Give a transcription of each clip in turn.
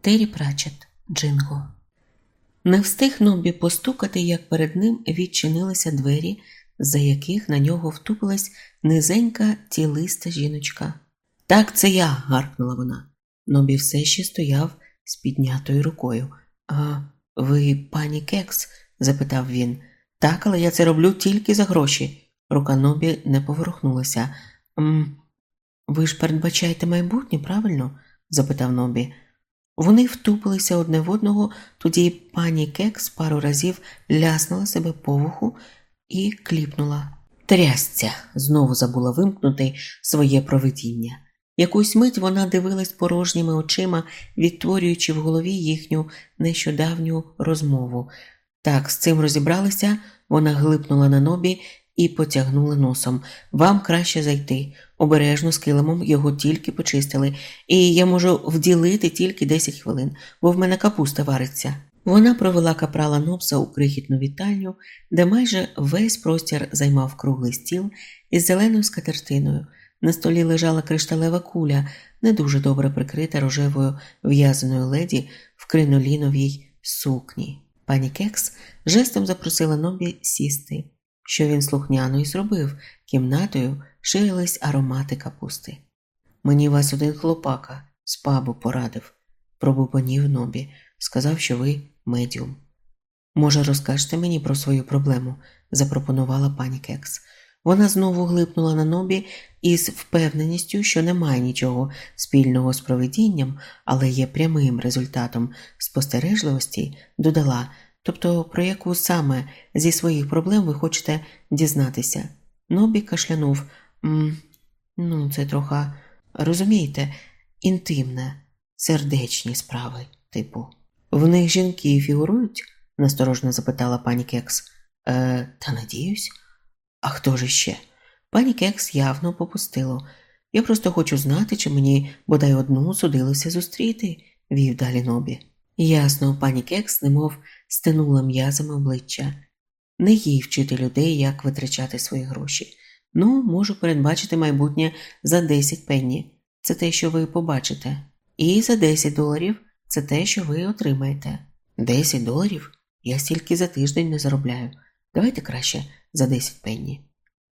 Террі Прачет, Джинго. Не встиг Нобі постукати, як перед ним відчинилися двері, за яких на нього втупилась низенька тілиста жіночка. Так, це я. гаркнула вона. Нобі все ще стояв з піднятою рукою. А ви пані Кекс? запитав він. Так, але я це роблю тільки за гроші. Рука Нобі не поворухнулася. «М, Ви ж передбачаєте майбутнє, правильно? запитав Нобі. Вони втупилися одне в одного, тоді пані Кекс пару разів ляснула себе по вуху і кліпнула. Трясця, знову забула вимкнути своє провидіння. Якусь мить вона дивилась порожніми очима, відтворюючи в голові їхню нещодавню розмову. Так, з цим розібралися, вона глипнула на нобі і потягнула носом. Вам краще зайти. Обережно з килимом його тільки почистили, і я можу вділити тільки 10 хвилин, бо в мене капуста вариться. Вона провела капрала Нопса у крихітну вітальню, де майже весь простір займав круглий стіл із зеленою скатертиною. На столі лежала кришталева куля, не дуже добре прикрита рожевою в'язаною леді в криноліновій сукні. Пані Кекс жестом запросила Нобі сісти, що він слухняно й зробив. Кімнатою ширились аромати капусти. Мені вас один хлопака з пабу порадив, пробубонів Нобі, сказав, що ви медіум. Може, розкажете мені про свою проблему? запропонувала пані Кекс. Вона знову глипнула на нобі із впевненістю, що немає нічого спільного з проведінням, але є прямим результатом спостережливості, додала, тобто про яку саме зі своїх проблем ви хочете дізнатися. Нобі кашлянув. «М, Ну, це трохи, розумієте, інтимне, сердечні справи, типу. В них жінки фігурують? насторожно запитала пані Кекс. Е, Та надіюсь. А хто ж іще? Пані Кекс явно попустило. Я просто хочу знати, чи мені бодай одну судилося зустріти, вів далі Нобі. Ясно, пані Кекс немов стинула м'язами обличчя. Не їй вчити людей, як витрачати свої гроші. Ну, можу передбачити майбутнє за 10 пенні. Це те, що ви побачите. І за 10 доларів це те, що ви отримаєте. 10 доларів? Я стільки за тиждень не заробляю. Давайте краще за 10 пенні.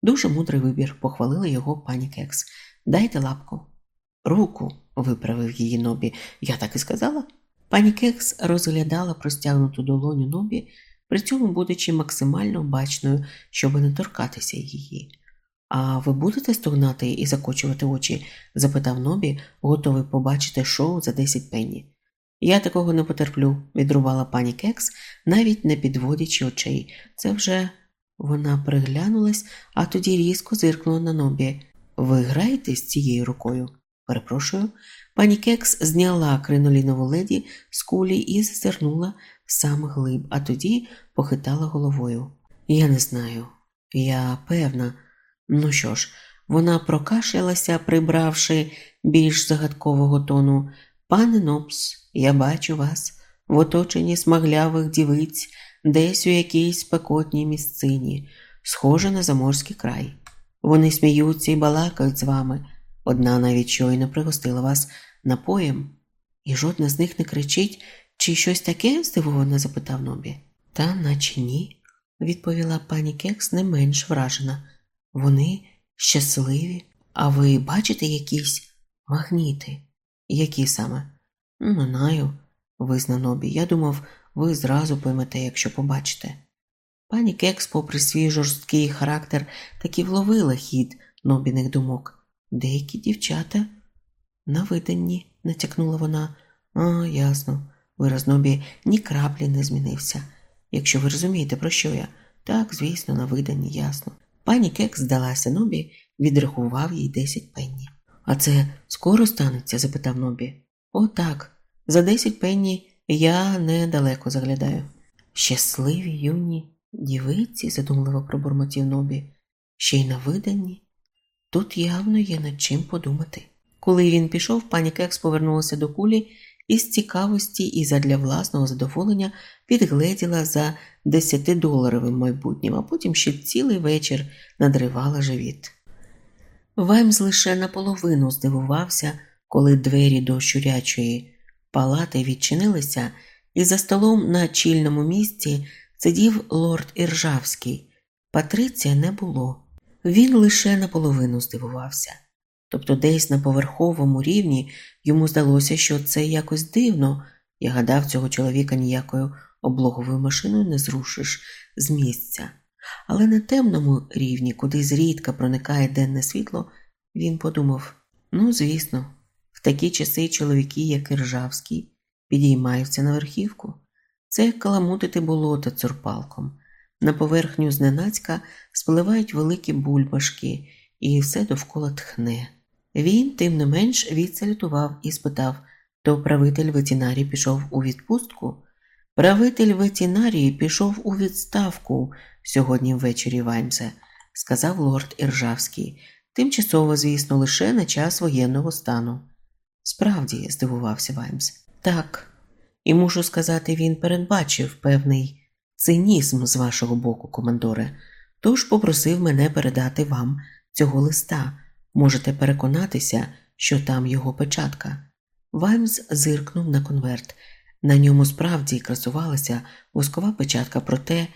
Дуже мудрий вибір, похвалила його пані Кекс. Дайте лапку. Руку, виправив її Нобі. Я так і сказала. Пані Кекс розглядала простягнуту долоню Нобі, при цьому будучи максимально бачною, щоб не торкатися її. А ви будете стогнати і закочувати очі? запитав Нобі, готовий побачити шоу за 10 пенні. Я такого не потерплю, відрубала пані Кекс, навіть не підводячи очей. Це вже вона приглянулась, а тоді різко зиркнула на нобі. Ви граєте з цією рукою? Перепрошую. Пані Кекс зняла кринолінову леді з кулі і зазирнула сам глиб, а тоді похитала головою. Я не знаю. Я певна. Ну що ж, вона прокашлялася, прибравши більш загадкового тону. Пане Нопс, я бачу вас в оточенні смаглявих дівиць, десь у якійсь спекотній місцині, схоже на заморський край. Вони сміються і балакають з вами. Одна навіть щойно пригостила вас напоєм, і жодна з них не кричить, чи щось таке? здивовано запитав Нобі. Та наче ні, відповіла пані Кекс не менш вражена. Вони щасливі, а ви бачите якісь магніти? Які саме? Не знаю, визнав Нобі. Я думав, ви зразу поймете, якщо побачите. Пані Кекс, попри свій жорсткий характер, таки вловила хід Нобіних думок. Деякі дівчата на виданні, натякнула вона. А, ясно. Вираз Нобі ні краплі не змінився. Якщо ви розумієте, про що я, так, звісно, на виданні, ясно. Пані Кекс здалася Нобі, відрахував їй десять пенні. А це скоро станеться? запитав Нобі. О, так. За десять пенні я недалеко заглядаю. Щасливі юні дівиці, задумливо пробурмотів Нобі, ще й на виданні. Тут явно є над чим подумати. Коли він пішов, пані Кекс повернулася до кулі і з цікавості і задля власного задоволення підгледіла за десятидоларовим майбутнім, а потім ще цілий вечір надривала живіт. Ваймс лише наполовину здивувався, коли двері до щурячої палати відчинилися, і за столом на чільному місці сидів лорд Іржавський. Патриція не було. Він лише наполовину здивувався. Тобто, десь на поверховому рівні йому здалося, що це якось дивно. Я гадав, цього чоловіка ніякою облоговою машиною не зрушиш з місця. Але на темному рівні, куди зрідка проникає денне світло, він подумав: ну, звісно, в такі часи чоловіки, як Іржавський, підіймаються на верхівку. Це як каламутити болото цурпалком. На поверхню зненацька спливають великі бульбашки, і все довкола тхне. Він, тим не менш, відсалютував і спитав то правитель ветінарії пішов у відпустку? Правитель ветінарії пішов у відставку сьогодні ввечері Ваймсе, сказав лорд Іржавський, тимчасово, звісно, лише на час воєнного стану. Справді, здивувався Ваймс. Так, і мушу сказати, він передбачив певний цинізм з вашого боку, командоре, тож попросив мене передати вам цього листа. Можете переконатися, що там його печатка. Ваймс зиркнув на конверт. На ньому справді красувалася воскова печатка, проте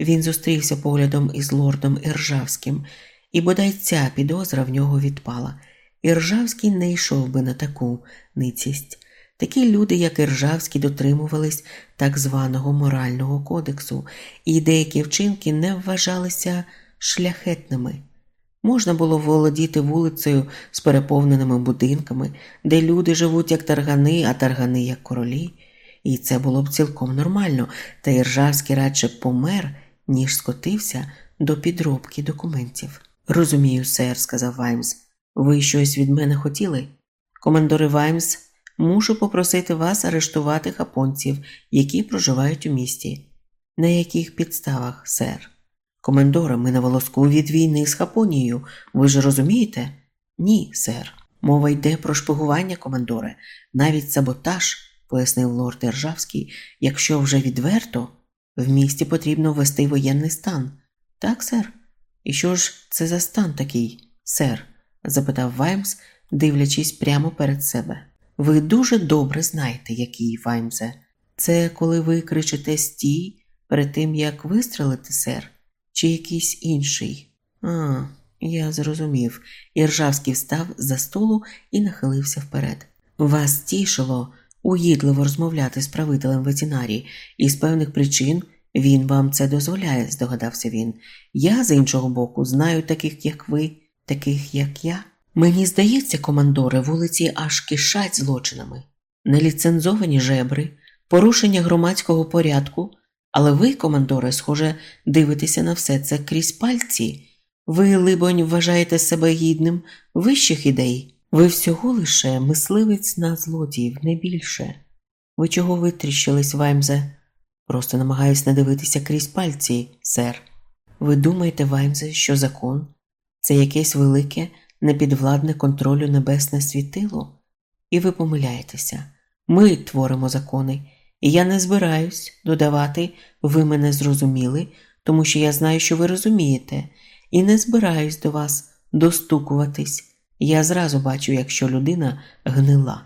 він зустрівся поглядом із лордом Іржавським, і бодай ця підозра в нього відпала. Іржавський не йшов би на таку ницість. Такі люди, як Іржавський, дотримувались так званого морального кодексу, і деякі вчинки не вважалися шляхетними. Можна було володіти вулицею з переповненими будинками, де люди живуть як таргани, а таргани як королі, і це було б цілком нормально, та Іржавський радше помер, ніж скотився до підробки документів. Розумію, сер, сказав Ваймс. Ви щось від мене хотіли? Командори Ваймс, мушу попросити вас арештувати хапонців, які проживають у місті. На яких підставах, сер? Комендора, ми на волоску від війни з Хапонією. Ви ж розумієте? Ні, сер. Мова йде про шпигування, командоре, навіть саботаж, пояснив лорд Державський, якщо вже відверто, в місті потрібно ввести воєнний стан. Так, сер? І що ж це за стан такий, сер? запитав Ваймс, дивлячись прямо перед себе. Ви дуже добре знаєте, який Ваймсе. Це коли ви кричите стій перед тим, як вистрелити, сер чи якийсь інший. А, я зрозумів. Іржавський встав за столу і нахилився вперед. Вас тішило уїдливо розмовляти з правителем ветінарії, і з певних причин він вам це дозволяє, здогадався він. Я, з іншого боку, знаю таких, як ви, таких, як я. Мені здається, командори, вулиці аж кишать злочинами, неліцензовані жебри, порушення громадського порядку. Але ви, командоре, схоже, дивитеся на все це крізь пальці. Ви, либонь, вважаєте себе гідним вищих ідей. Ви всього лише мисливець на злодіїв, не більше. Ви чого витріщились, Ваймзе? Просто намагаюсь не дивитися крізь пальці, сер. Ви думаєте, Ваймзе, що закон це якесь велике, непідвладне контролю небесне світило? І ви помиляєтеся. Ми творимо закони. І я не збираюсь додавати, ви мене зрозуміли, тому що я знаю, що ви розумієте, і не збираюсь до вас достукуватись. Я зразу бачу, якщо людина гнила.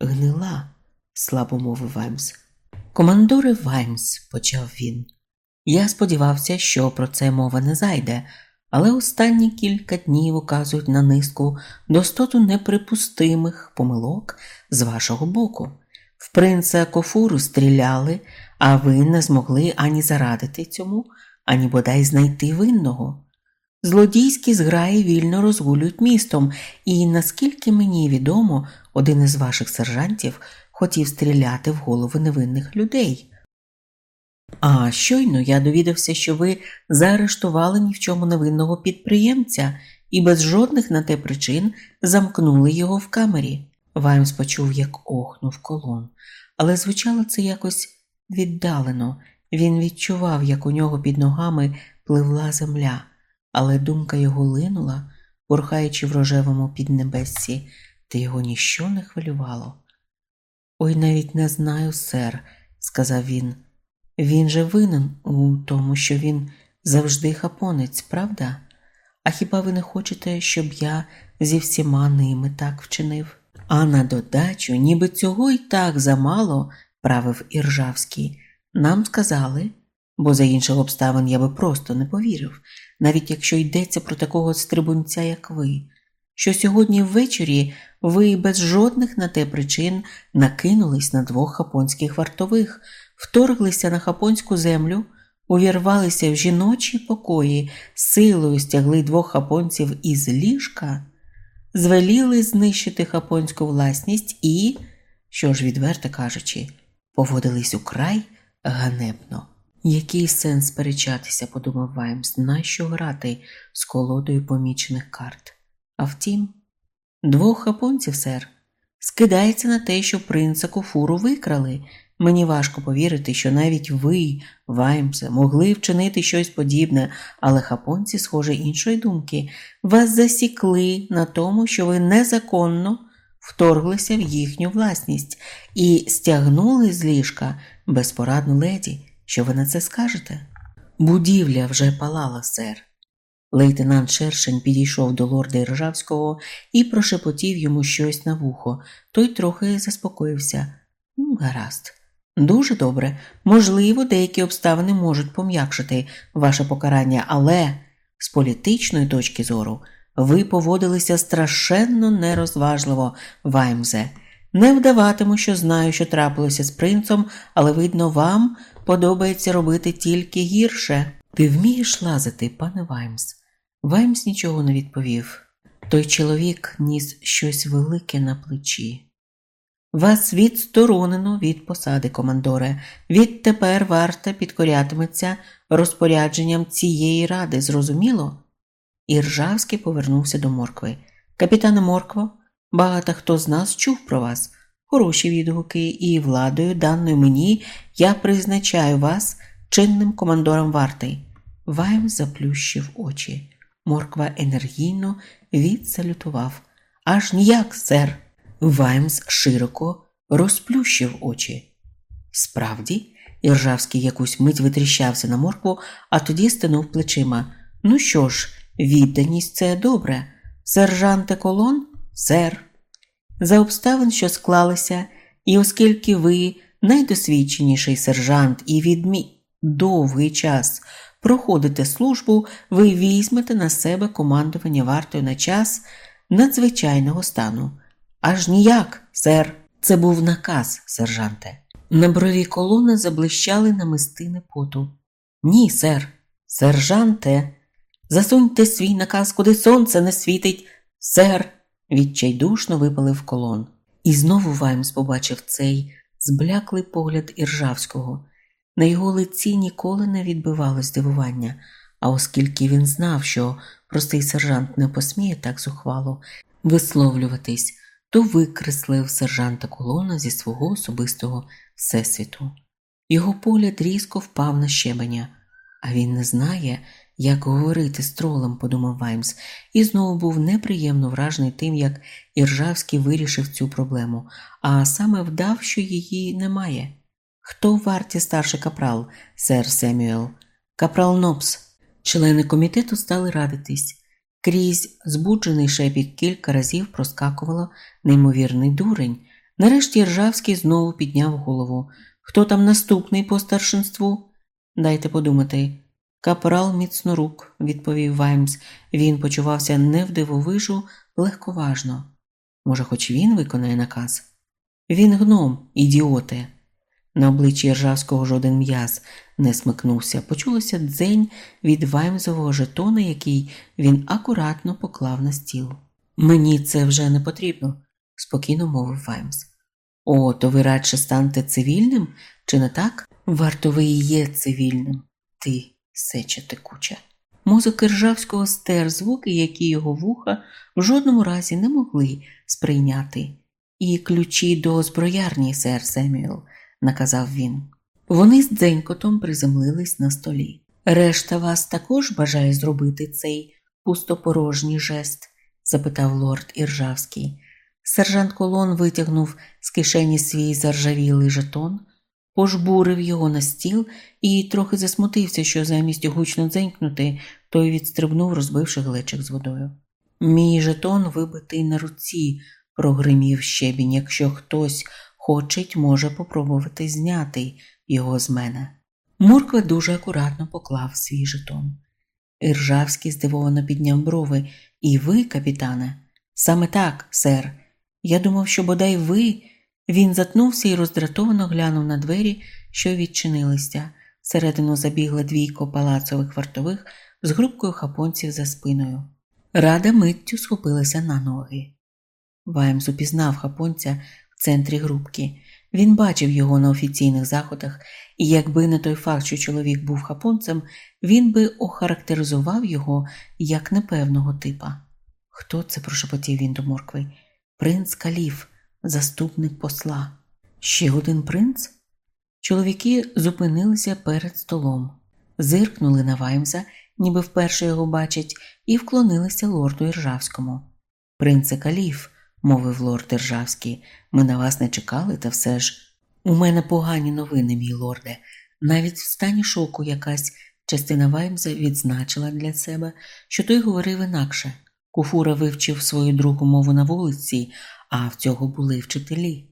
Гнила, слабо мовив Ваймс. Командоре Ваймс, почав він. Я сподівався, що про це мова не зайде, але останні кілька днів указують на низку достоту неприпустимих помилок з вашого боку. В принца Кофуру стріляли, а ви не змогли ані зарадити цьому, ані бодай знайти винного. Злодійські зграї вільно розгулюють містом, і, наскільки мені відомо, один із ваших сержантів хотів стріляти в голови невинних людей. А щойно я довідався, що ви заарештували ні в чому невинного підприємця і без жодних на те причин замкнули його в камері. Ваймс почув, як охнув колон, але звучало це якось віддалено. Він відчував, як у нього під ногами пливла земля, але думка його линула, бурхаючи в рожевому піднебесці, та його ніщо не хвилювало. Ой, навіть не знаю, сер, сказав він. Він же винен у тому, що він завжди хапонець, правда? А хіба ви не хочете, щоб я зі всіма ними так вчинив? А на додачу, ніби цього й так замало, правив Іржавський. Нам сказали, бо за інших обставин я би просто не повірив, навіть якщо йдеться про такого стрибунця, як ви, що сьогодні ввечері ви без жодних на те причин накинулись на двох хапонських вартових, вторглися на хапонську землю, увірвалися в жіночі покої, силою стягли двох хапонців із ліжка, звеліли знищити хапонську власність і, що ж відверто кажучи, поводились украй ганебно. Який сенс сперечатися, подумав Ваймс, нащо грати з колодою помічених карт? А втім, двох хапонців, сер, скидається на те, що принца Кофуру викрали. Мені важко повірити, що навіть ви, Ваймсе, могли вчинити щось подібне, але хапонці, схоже, іншої думки, вас засікли на тому, що ви незаконно вторглися в їхню власність і стягнули з ліжка безпорадну леді. Що ви на це скажете? Будівля вже палала, сер. Лейтенант Шершень підійшов до лорда Іржавського і прошепотів йому щось на вухо. Той трохи заспокоївся. Гаразд. Дуже добре. Можливо, деякі обставини можуть пом'якшити ваше покарання, але з політичної точки зору ви поводилися страшенно нерозважливо, Ваймзе. Не вдаватиму, що знаю, що трапилося з принцом, але, видно, вам подобається робити тільки гірше. Ти вмієш лазити, пане Ваймс? Ваймс нічого не відповів. Той чоловік ніс щось велике на плечі. Вас відсторонено від посади, командоре. Відтепер варта підкорятиметься розпорядженням цієї ради, зрозуміло? Іржавський повернувся до моркви. Капітане Моркво, багато хто з нас чув про вас. Хороші відгуки і владою, даною мені, я призначаю вас чинним командором варти. Вайм заплющив очі. Морква енергійно відсалютував. Аж ніяк, сер. Ваймс широко розплющив очі. Справді, Іржавський якусь мить витріщався на моркву, а тоді стинув плечима. Ну що ж, відданість це добре. Сержанте колон, сер. За обставин, що склалися, і оскільки ви найдосвідченіший сержант і відмі довгий час проходите службу, ви візьмете на себе командування вартою на час надзвичайного стану. Аж ніяк, сер, це був наказ, сержанте. На брові колони заблищали намистини поту. Ні, сер, сержанте, засуньте свій наказ, куди сонце не світить, сер, відчайдушно випалив колон. І знову Ваймс побачив цей збляклий погляд Іржавського. На його лиці ніколи не відбивалось здивування, а оскільки він знав, що простий сержант не посміє так зухвало висловлюватись, то викреслив сержанта колона зі свого особистого всесвіту. Його погляд різко впав на щебеня, а він не знає, як говорити з тролем, подумав Ваймс, і знову був неприємно вражений тим, як Іржавський вирішив цю проблему, а саме вдав, що її немає. Хто варті старший капрал, сер Семюел? Капрал Нопс. Члени комітету стали радитись. Крізь збуджений шепіт кілька разів проскакувало неймовірний дурень. Нарешті Ржавський знову підняв голову. Хто там наступний по старшинству? Дайте подумати. Капрал міцнорук, відповів Ваймс. Він почувався не вдивовижу, легковажно. Може, хоч він виконає наказ? Він гном, ідіоте. На обличчі Ржавського жоден м'яз не смикнувся. Почулося дзень від Ваймзового жетона, який він акуратно поклав на стіл. Мені це вже не потрібно, спокійно мовив Ваймс. О, то ви радше станете цивільним, чи не так? Вартовий є цивільним. Ти, сеча текуча. Мозок Ржавського стер звуки, які його вуха в жодному разі не могли сприйняти. І ключі до зброярні, сер Семюел наказав він. Вони з дзенькотом приземлились на столі. Решта вас також бажає зробити цей пустопорожній жест? запитав лорд Іржавський. Сержант Колон витягнув з кишені свій заржавілий жетон, пожбурив його на стіл і трохи засмутився, що замість гучно дзенькнути, той відстрибнув, розбивши глечик з водою. Мій жетон вибитий на руці, прогримів щебінь, якщо хтось хочеть, може попробувати зняти його з мене. Мурква дуже акуратно поклав свій жетон. Іржавський здивовано підняв брови. І ви, капітане? Саме так, сер. Я думав, що бодай ви. Він затнувся і роздратовано глянув на двері, що відчинилися. Всередину забігла двійко палацових вартових з групкою хапонців за спиною. Рада миттю схопилася на ноги. Ваймс упізнав хапонця в центрі групки. Він бачив його на офіційних заходах, і якби не той факт, що чоловік був хапонцем, він би охарактеризував його як непевного типа. Хто це? прошепотів він до моркви. Принц Каліф, заступник посла. Ще один принц? Чоловіки зупинилися перед столом, зиркнули на Ваймса, ніби вперше його бачать, і вклонилися лорду Іржавському. Принце Каліф, мовив лорд Іржавський, ми на вас не чекали, та все ж. У мене погані новини, мій лорде. Навіть в стані шоку якась частина Ваймса відзначила для себе, що той говорив інакше. Куфура вивчив свою другу мову на вулиці, а в цього були вчителі.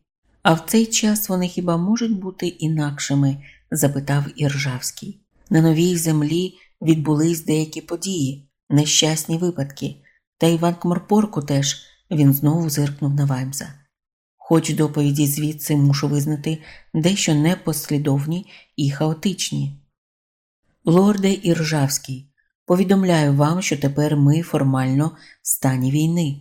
А в цей час вони хіба можуть бути інакшими? запитав Іржавський. На новій землі відбулись деякі події, нещасні випадки, та Іван Кморпорку теж він знову зиркнув на Ваймса. Хоч доповіді звідси мушу визнати дещо непослідовні і хаотичні. Лорде Іржавський, повідомляю вам, що тепер ми формально в стані війни.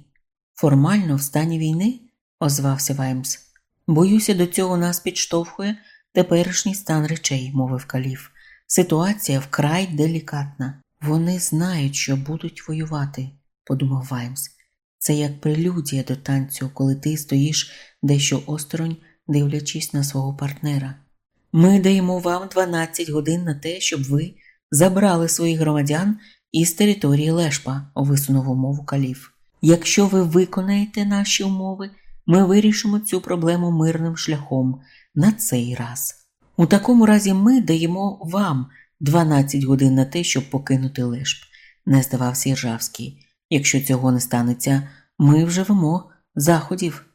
Формально в стані війни? озвався Ваймс. Боюся, до цього нас підштовхує теперішній стан речей, мовив каліф. Ситуація вкрай делікатна. Вони знають, що будуть воювати, подумав Ваймс. Це як прелюдія до танцю, коли ти стоїш дещо осторонь, дивлячись на свого партнера. Ми даємо вам 12 годин на те, щоб ви забрали своїх громадян із території Лешпа, висунув умову каліф. Якщо ви виконаєте наші умови, ми вирішимо цю проблему мирним шляхом на цей раз. У такому разі ми даємо вам 12 годин на те, щоб покинути Лешп, не здавався Іржавський. Якщо цього не станеться, ми вживемо заходів.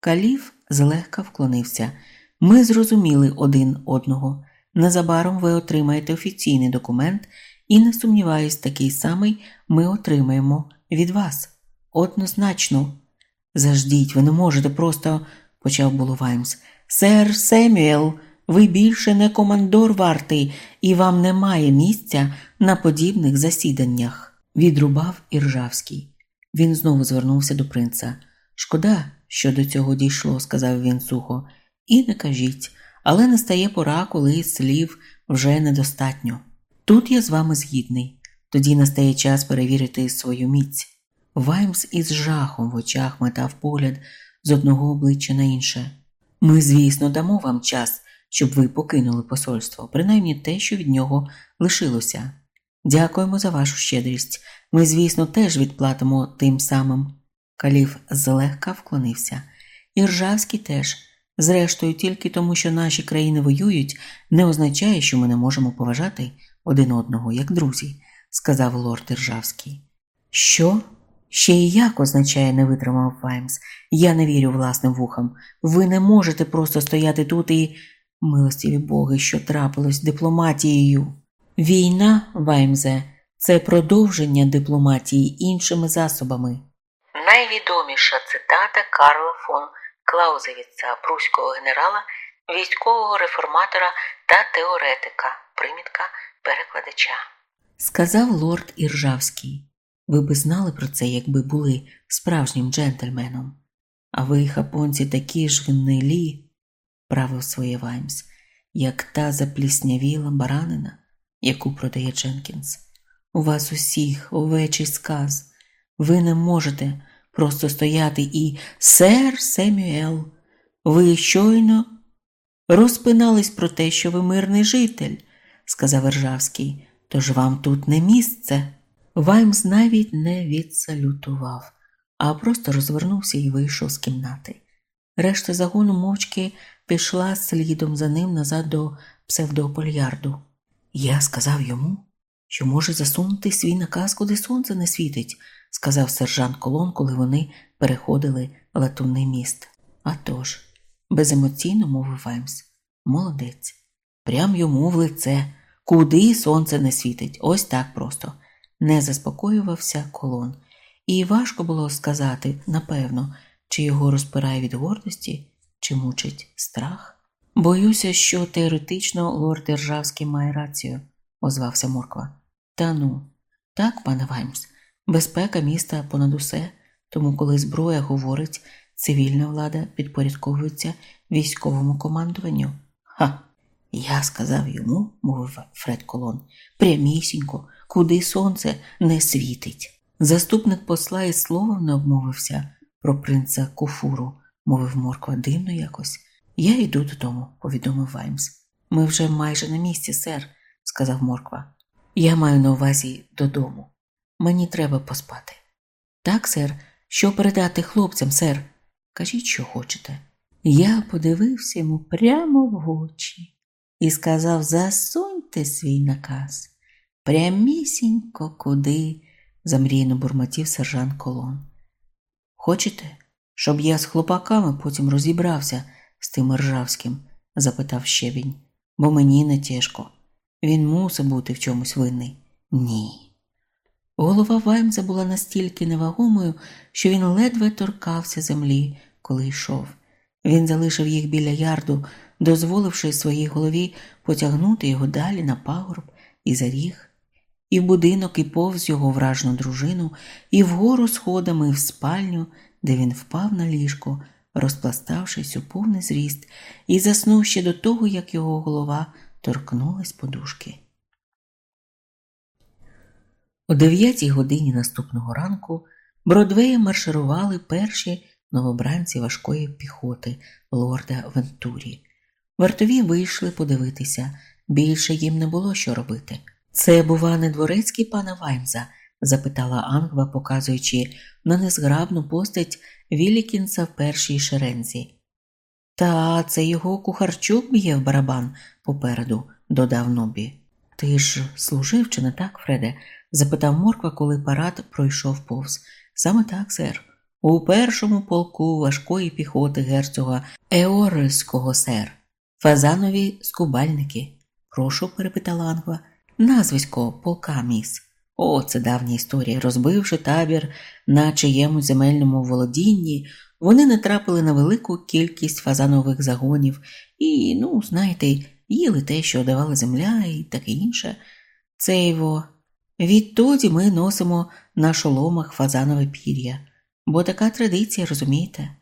Каліф злегка вклонився. Ми зрозуміли один одного. Незабаром ви отримаєте офіційний документ, і, не сумніваюсь, такий самий ми отримаємо від вас. Однозначно. Заждіть, ви не можете просто, почав було Ваймс. Сер Семюел, ви більше не командор вартий, і вам немає місця на подібних засіданнях, відрубав Іржавський. Він знову звернувся до принца. Шкода, що до цього дійшло, сказав він сухо, і не кажіть, але настає пора, коли слів вже недостатньо. Тут я з вами згідний, тоді настає час перевірити свою міць. Ваймс із жахом в очах метав погляд з одного обличчя на інше. Ми, звісно, дамо вам час, щоб ви покинули посольство, принаймні те, що від нього лишилося. Дякуємо за вашу щедрість. Ми, звісно, теж відплатимо тим самим. Каліф злегка вклонився. І Ржавський теж. Зрештою, тільки тому, що наші країни воюють, не означає, що ми не можемо поважати один одного як друзі, сказав лорд Іржавський. Що? Ще і як означає, не витримав Ваймс. Я не вірю власним вухам. Ви не можете просто стояти тут і. Милостиві боги, що трапилось дипломатією. Війна, Ваймзе, це продовження дипломатії іншими засобами. Найвідоміша цитата Карла фон Клаузевіца, пруського генерала, військового реформатора та теоретика, примітка перекладача, сказав лорд Іржавський. Ви би знали про це, якби були справжнім джентльменом. А ви, хапонці, такі ж гнилі, правив своє Ваймс, як та запліснявіла баранина, яку продає Дженкінс. У вас усіх овечий сказ. Ви не можете просто стояти і сер Семюел, ви щойно розпинались про те, що ви мирний житель, сказав Ржавський, тож вам тут не місце. Ваймс навіть не відсалютував, а просто розвернувся і вийшов з кімнати. Решта загону мовчки пішла слідом за ним назад до псевдопольярду. Я сказав йому, що може засунути свій наказ, куди сонце не світить, сказав сержант Колон, коли вони переходили латунний міст. «А тож», – беземоційно мовив Ваймс. Молодець. Прям йому в лице. Куди сонце не світить, ось так просто. Не заспокоювався колон, і важко було сказати, напевно, чи його розпирає від гордості, чи мучить страх. Боюся, що теоретично лорд Державський має рацію, озвався Морква. Та ну, так, пане Ваймс, безпека міста понад усе, тому коли зброя говорить, цивільна влада підпорядковується військовому командуванню. Ха. Я сказав йому, мовив Фред Колон, прямісінько, куди сонце не світить. Заступник посла і словом не обмовився про принца Куфуру, мовив Морква дивно якось. Я йду додому, повідомив Ваймс. Ми вже майже на місці, сер, сказав Морква. Я маю на увазі додому. Мені треба поспати. Так, сер, що передати хлопцям, сер? Кажіть, що хочете. Я подивився йому прямо в очі і сказав засуньте свій наказ. Прямісінько куди, замрійно бурмотів сержант Колон. Хочете, щоб я з хлопаками потім розібрався з тим ржавським? запитав щебінь, бо мені не тяжко. Він мусив бути в чомусь винний. Ні. Голова Ваймза була настільки невагомою, що він ледве торкався землі, коли йшов. Він залишив їх біля ярду, дозволивши своїй голові потягнути його далі на пагорб і за ріг, і в будинок і повз його вражну дружину, і вгору сходами в спальню, де він впав на ліжко, розпластавшись у повний зріст, і заснув ще до того, як його голова торкнулась подушки. О дев'ятій годині наступного ранку Бродвеєм марширували перші новобранці важкої піхоти лорда Вентурі. Вартові вийшли подивитися, більше їм не було що робити. Це, бува, не дворецький пана Ваймза? запитала Ангва, показуючи на незграбну постать Вілікінса в першій шерензі. Та це його кухарчук б'є в барабан попереду, додав Нобі. Ти ж служив, чи не так, Фреде? запитав Морква, коли парад пройшов повз. Саме так, сер. У першому полку важкої піхоти герцога Еорельського сер. Фазанові скубальники. Прошу, перепитала Ангва. Назвисько полка міс. О, це давня історія. Розбивши табір на чиємусь земельному володінні, вони натрапили на велику кількість фазанових загонів і, ну, знаєте, їли те, що давала земля, і таке інше. Це його. Відтоді ми носимо на шоломах фазанове пір'я, бо така традиція, розумієте?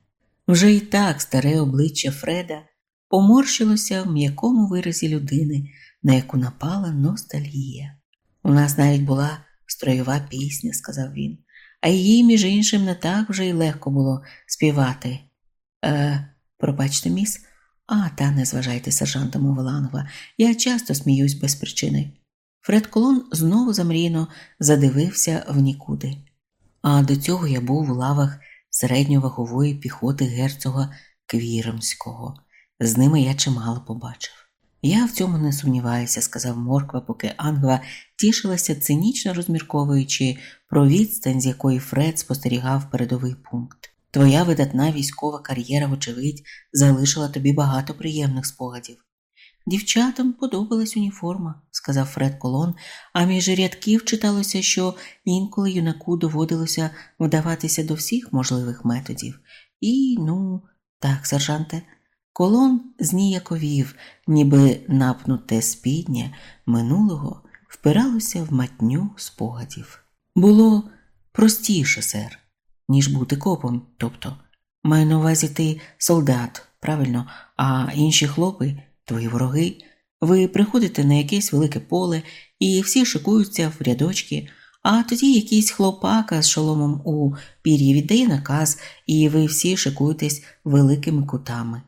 Вже і так старе обличчя Фреда поморщилося в м'якому виразі людини, на яку напала ностальгія. У нас навіть була строєва пісня, сказав він, а її, між іншим, не так вже й легко було співати. Е, пробачте, міс, а та не зважайте, сержанта Мовелангва, я часто сміюсь без причини. Фред Колон знову замрійно задивився в нікуди. А до цього я був у лавах середньовагової піхоти герцога Квіремського. З ними я чимало побачив. Я в цьому не сумніваюся, сказав Морква, поки Ангва тішилася, цинічно розмірковуючи про відстань, з якої Фред спостерігав передовий пункт. Твоя видатна військова кар'єра, вочевидь, залишила тобі багато приємних спогадів. Дівчатам подобалась уніформа, сказав Фред Колон, а між рядків читалося, що інколи юнаку доводилося вдаватися до всіх можливих методів. І, ну, так, сержанте, колон зніяковів, ніби напнуте спіднє минулого впиралося в матню спогадів. Було простіше, сер, ніж бути копом, тобто, маю на увазі ти солдат, правильно, а інші хлопи твої вороги. Ви приходите на якесь велике поле, і всі шикуються в рядочки, а тоді якийсь хлопака з шоломом у пір'ї віддає наказ, і ви всі шикуєтесь великими кутами.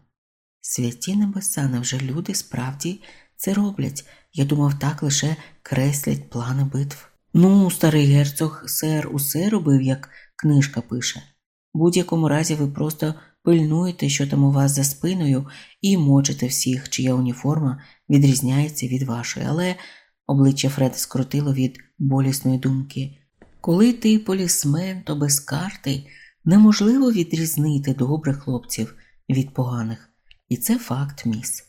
Святі небеса, невже люди справді це роблять? Я думав, так лише креслять плани битв. Ну, старий герцог, сер, усе робив, як книжка пише. Будь-якому разі ви просто пильнуєте, що там у вас за спиною, і мочите всіх, чия уніформа відрізняється від вашої, але обличчя Фреда скрутило від болісної думки. Коли ти полісмен, то без карти неможливо відрізнити добрих хлопців від поганих. І це факт, міс.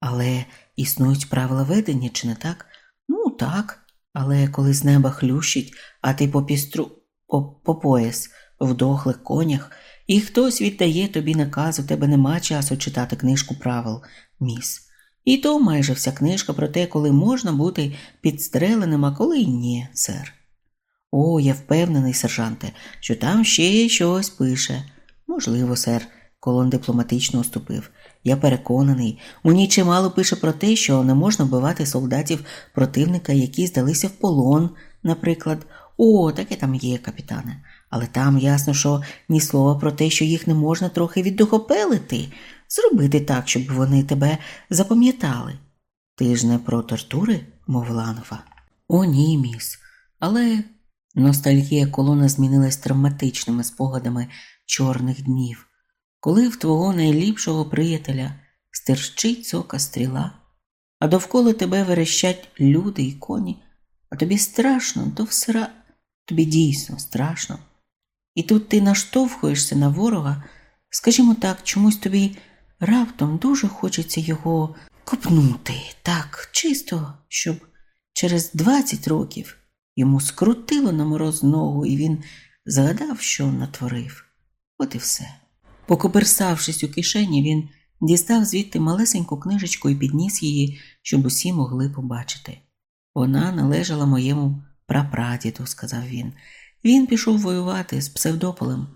Але існують правила ведення, чи не так? Ну, так. Але коли з неба хлющить, а ти по пістру по, по пояс в дохлих конях, і хтось віддає тобі наказ, у тебе нема часу читати книжку правил, міс. І то майже вся книжка про те, коли можна бути підстреленим, а коли ні, сер. О, я впевнений, сержанте, що там ще щось пише. Можливо, сер, колон дипломатично уступив. Я переконаний, у ній чимало пише про те, що не можна вбивати солдатів противника, які здалися в полон, наприклад. О, таке там є, капітане. Але там ясно, що ні слова про те, що їх не можна трохи віддухопелити, зробити так, щоб вони тебе запам'ятали. Ти ж не про тортури, мовила Анфа. О, ні, міс. Але ностальгія колона змінилась травматичними спогадами чорних днів, коли в твого найліпшого приятеля стерчить сока стріла, а довкола тебе верещать люди і коні, а тобі страшно, то всера. Тобі дійсно страшно. І тут ти наштовхуєшся на ворога, скажімо так, чомусь тобі раптом дуже хочеться його копнути, так, чисто, щоб через 20 років йому скрутило на мороз ногу, і він згадав, що натворив. От і все. Покоперсавшись у кишені, він дістав звідти малесеньку книжечку і підніс її, щоб усі могли побачити. Вона належала моєму прапрадіду, сказав він. Він пішов воювати з псевдополем,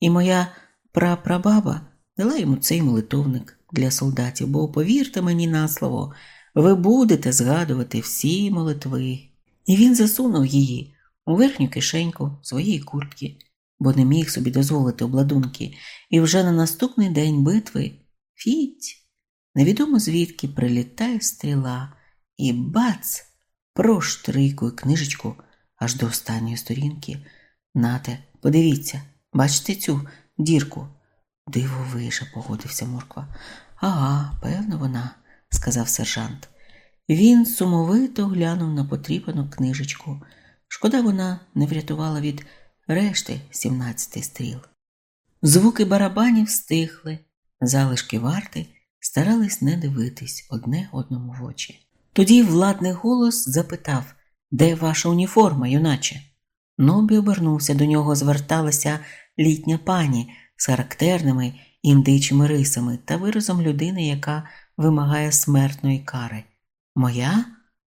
і моя прапрабаба дала йому цей молитовник для солдатів, бо, повірте мені на слово, ви будете згадувати всі молитви. І він засунув її у верхню кишеньку своєї куртки, бо не міг собі дозволити обладунки, і вже на наступний день битви фіть, невідомо звідки прилітає стріла, і бац! проштрикує книжечку аж до останньої сторінки. Нате, подивіться, бачите цю дірку? Дивовиже, погодився Морква. Ага, певно, вона, сказав сержант. Він сумовито глянув на потріпану книжечку. Шкода, вона не врятувала від решти сімнадцяти стріл. Звуки барабанів стихли, залишки варти старались не дивитись одне одному в очі. Тоді владний голос запитав Де ваша уніформа, юначе? Нобі обернувся до нього, зверталася літня пані з характерними індичими рисами та виразом людини, яка вимагає смертної кари. Моя?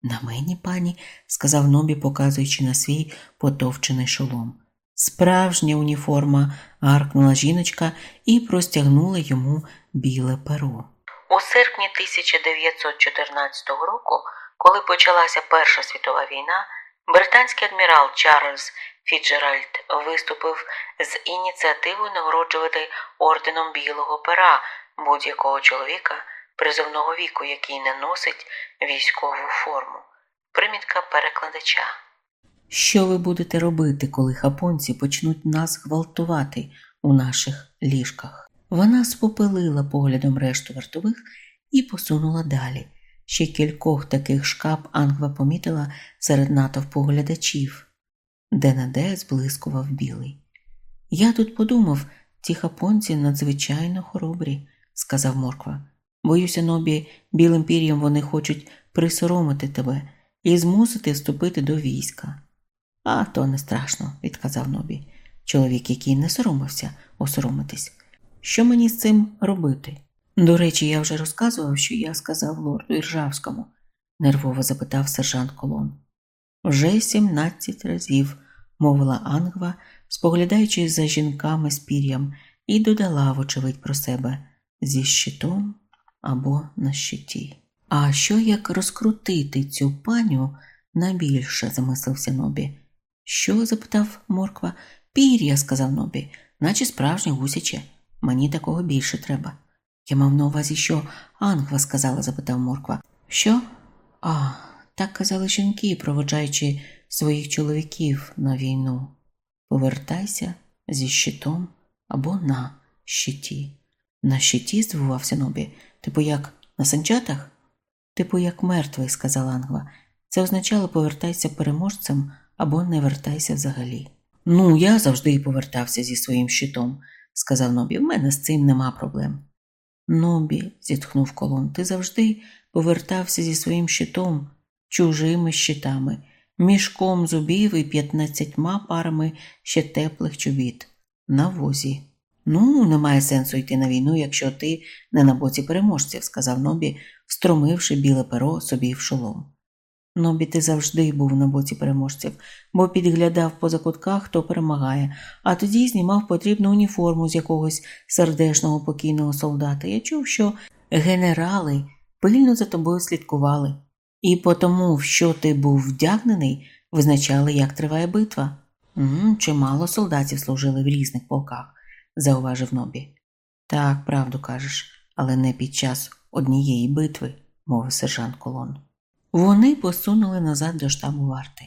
На мені, пані, сказав Нобі, показуючи на свій потовчений шолом. Справжня уніформа, гаркнула жіночка і простягнула йому біле перо. У серпні 1914 року, коли почалася Перша світова війна, британський адмірал Чарльз Фіджеральд виступив з ініціативою нагороджувати орденом білого пера будь-якого чоловіка призовного віку, який не носить військову форму. Примітка перекладача. Що ви будете робити, коли хапонці почнуть нас гвалтувати у наших ліжках? Вона спопелила поглядом решту вартових і посунула далі. Ще кількох таких шкап Ангва помітила серед натовпу глядачів, де на де зблискував білий. Я тут подумав, ті хапонці надзвичайно хоробрі, сказав Морква. Боюся, нобі, білим пір'ям вони хочуть присоромити тебе і змусити вступити до війська. А то не страшно, відказав Нобі. Чоловік, який не соромився осоромитись. Що мені з цим робити? До речі, я вже розказував, що я сказав лорду Іржавському, нервово запитав сержант Колон. Вже сімнадцять разів, мовила Ангва, споглядаючи за жінками з пір'ям, і додала, вочевидь, про себе зі щитом або на щиті. А що як розкрутити цю паню найбільше, замислився Нобі. Що? запитав Морква. Пір'я, сказав Нобі, наче справжнє гусяче. Мені такого більше треба. Я мав на увазі, що Ангва сказала, запитав Морква. Що? А, так казали жінки, проводжаючи своїх чоловіків на війну. Повертайся зі щитом або на щиті. На щиті? здивувався Нобі. Типу як на санчатах? Типу як мертвий, сказала Ангва. Це означало повертайся переможцем або не вертайся взагалі. Ну, я завжди повертався зі своїм щитом, сказав Нобі. В мене з цим нема проблем. Нобі, зітхнув колон, ти завжди повертався зі своїм щитом, чужими щитами, мішком зубів і п'ятнадцятьма парами ще теплих чобіт. На возі. Ну, немає сенсу йти на війну, якщо ти не на боці переможців, сказав Нобі, встромивши біле перо собі в шолом. Нобі, ти завжди був на боці переможців, бо підглядав по закутках, хто перемагає, а тоді знімав потрібну уніформу з якогось сердешного покійного солдата. Я чув, що генерали пильно за тобою слідкували, і по тому, що ти був вдягнений, визначали, як триває битва. Чимало солдатів служили в різних полках, зауважив Нобі. Так, правду кажеш, але не під час однієї битви, мовив сержант Колон. Вони посунули назад до штабу варти.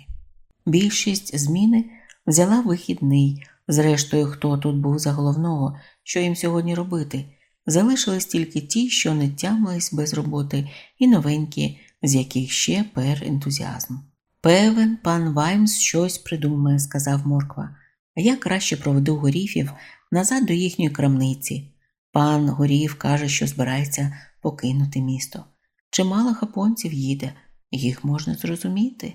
Більшість зміни взяла вихідний, зрештою, хто тут був за головного, що їм сьогодні робити. Залишились тільки ті, що не тямились без роботи, і новенькі, з яких ще пер ентузіазм. Певен, пан Ваймс щось придумає, сказав Морква, а я краще проведу горіфів назад до їхньої крамниці. Пан Горів каже, що збирається покинути місто. Чимало хапонців їде, їх можна зрозуміти.